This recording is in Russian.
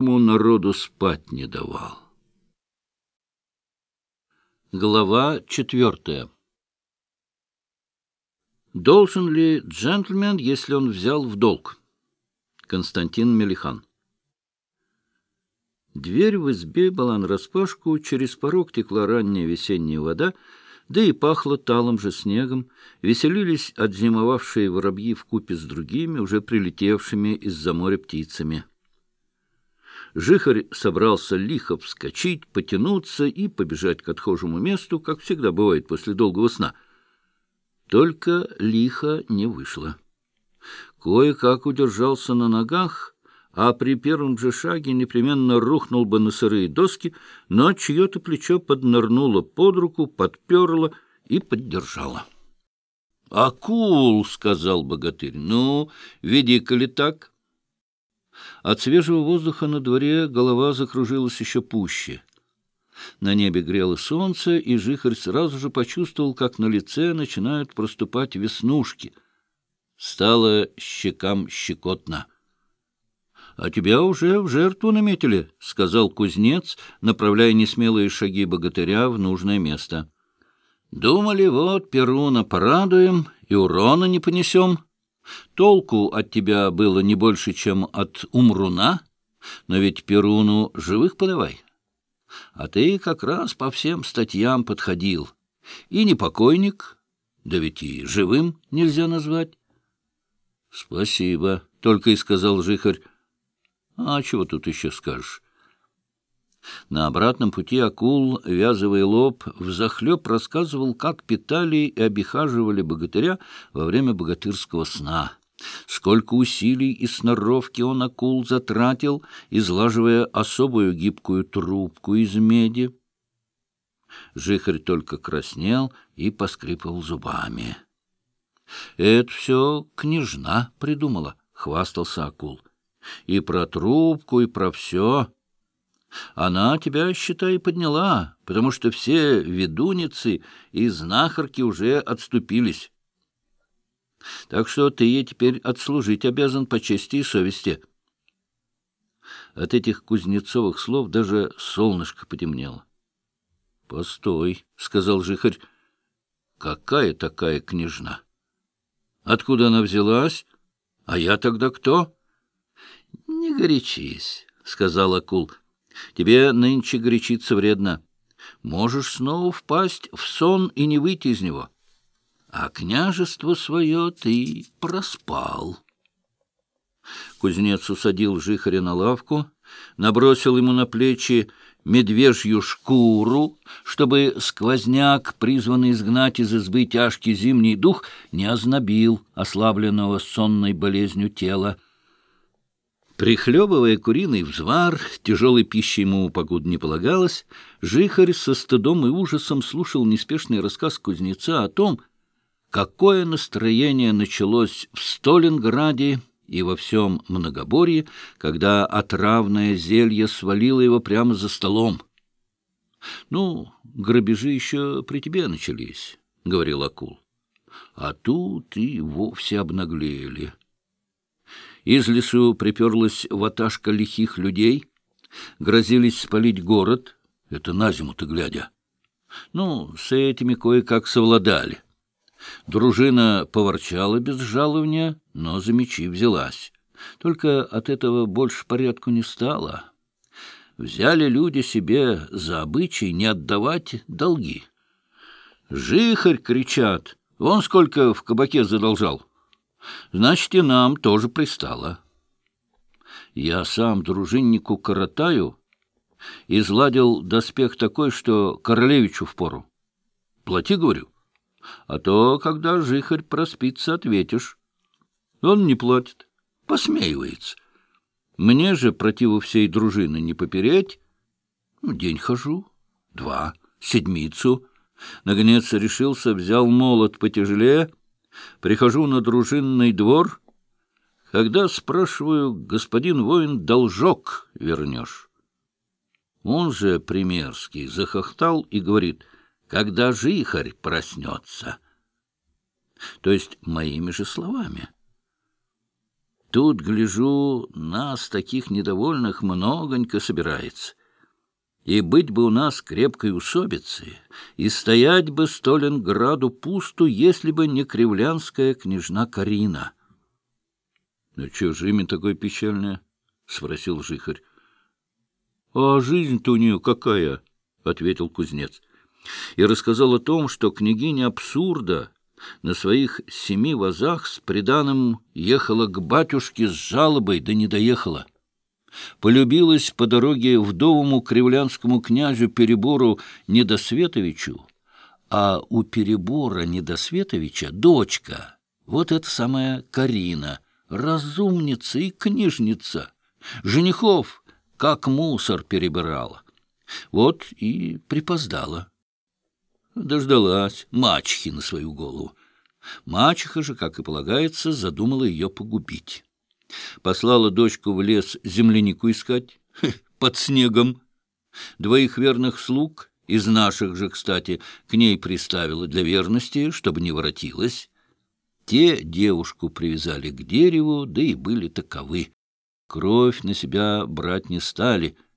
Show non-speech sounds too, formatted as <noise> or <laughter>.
ему народу спать не давал. Глава четвертая. Должен ли джентльмен, если он взял в долг? Константин Мелихан. Дверь в избе была нараспашку, через порог текла ранняя весенняя вода, да и пахло талым же снегом, веселились отзимовавшие воробьи в купе с другими, уже прилетевшими из-за моря птицами. Жихарь собрался лихо вскочить, потянуться и побежать к отхожему месту, как всегда бывает после долгого сна. Только лихо не вышло. Кое-как удержался на ногах, а при первом же шаге непременно рухнул бы на сырые доски, но чье-то плечо поднырнуло под руку, подперло и поддержало. «Акул!» — сказал богатырь. «Ну, веди-ка ли так?» От свежего воздуха на дворе голова закружилась еще пуще. На небе грело солнце, и жихарь сразу же почувствовал, как на лице начинают проступать веснушки. Стало щекам щекотно. — А тебя уже в жертву наметили, — сказал кузнец, направляя несмелые шаги богатыря в нужное место. — Думали, вот Перуна порадуем и урона не понесем. — Толку от тебя было не больше, чем от умруна, но ведь Перуну живых подавай. А ты как раз по всем статьям подходил. И не покойник, да ведь и живым нельзя назвать. — Спасибо, — только и сказал Жихарь. — А чего тут еще скажешь? На обратном пути акул, вязывая лоб, взахлеб рассказывал, как питали и обихаживали богатыря во время богатырского сна. Сколько усилий и сноровки он акул затратил, излаживая особую гибкую трубку из меди. Жихарь только краснел и поскрипывал зубами. — Это все княжна придумала, — хвастался акул. — И про трубку, и про все. Она тебя, считай, подняла, потому что все ведуницы и знахарки уже отступились. Так что ты ей теперь отслужить обязан по чести и совести. От этих кузнецовых слов даже солнышко потемнело. — Постой, — сказал жихарь, — какая такая княжна? Откуда она взялась? А я тогда кто? — Не горячись, — сказал акул, — Тебе нынче горячиться вредно. Можешь снова впасть в сон и не выйти из него. А княжество свое ты проспал. Кузнец усадил жихаря на лавку, набросил ему на плечи медвежью шкуру, чтобы сквозняк, призванный изгнать из избы тяжкий зимний дух, не ознобил ослабленного сонной болезнью тела. Прихлебывая куриный взвар, тяжелой пищи ему погоду не полагалось, жихарь со стыдом и ужасом слушал неспешный рассказ кузнеца о том, какое настроение началось в Сталинграде и во всем Многоборье, когда отравное зелье свалило его прямо за столом. — Ну, грабежи еще при тебе начались, — говорил акул. — А тут и вовсе обнаглели. — из лесу приперлась ваташка лихих людей, грозились спалить город, это на зиму-то глядя. Ну, с этими кое-как совладали. Дружина поворчала без жалования, но за мечи взялась. Только от этого больше порядку не стало. Взяли люди себе за обычай не отдавать долги. «Жихарь!» — кричат. «Вон сколько в кабаке задолжал!» Значит, и нам тоже пристало. Я сам дружиннику коротаю, изладил доспех такой, что королевичу впору. Плати, говорю, а то, когда жихарь проспится, ответишь. Он не платит, посмеивается. Мне же противу всей дружины не попереть. Ну, день хожу, два, седмицу. Наконец решился, взял молот потяжелее — Прихожу на дружинный двор, когда, спрашиваю, господин воин, должок вернешь. Он же, примерский, захохтал и говорит, когда жихарь проснется. То есть моими же словами. Тут, гляжу, нас, таких недовольных, многонько собирается. И быть бы у нас крепкой усобицы, и стоять бы Сталинграду пусту, если бы не кривлянская княжна Карина. — Ну, что же имя такое печальное? — спросил жихарь. — А жизнь-то у нее какая? — ответил кузнец. И рассказал о том, что княгиня абсурда на своих семи вазах с приданым ехала к батюшке с жалобой, да не доехала. Полюбилась по дороге вдовому кривлянскому князю Перебору Недосветовичу, а у Перебора Недосветовича дочка, вот эта самая Карина, разумница и книжница, женихов, как мусор перебирала. Вот и припоздала. Дождалась мачехи на свою голову. Мачеха же, как и полагается, задумала ее погубить. Послала дочку в лес землянику искать, <laughs> под снегом. Двоих верных слуг, из наших же, кстати, к ней приставила для верности, чтобы не воротилась. Те девушку привязали к дереву, да и были таковы. Кровь на себя брать не стали —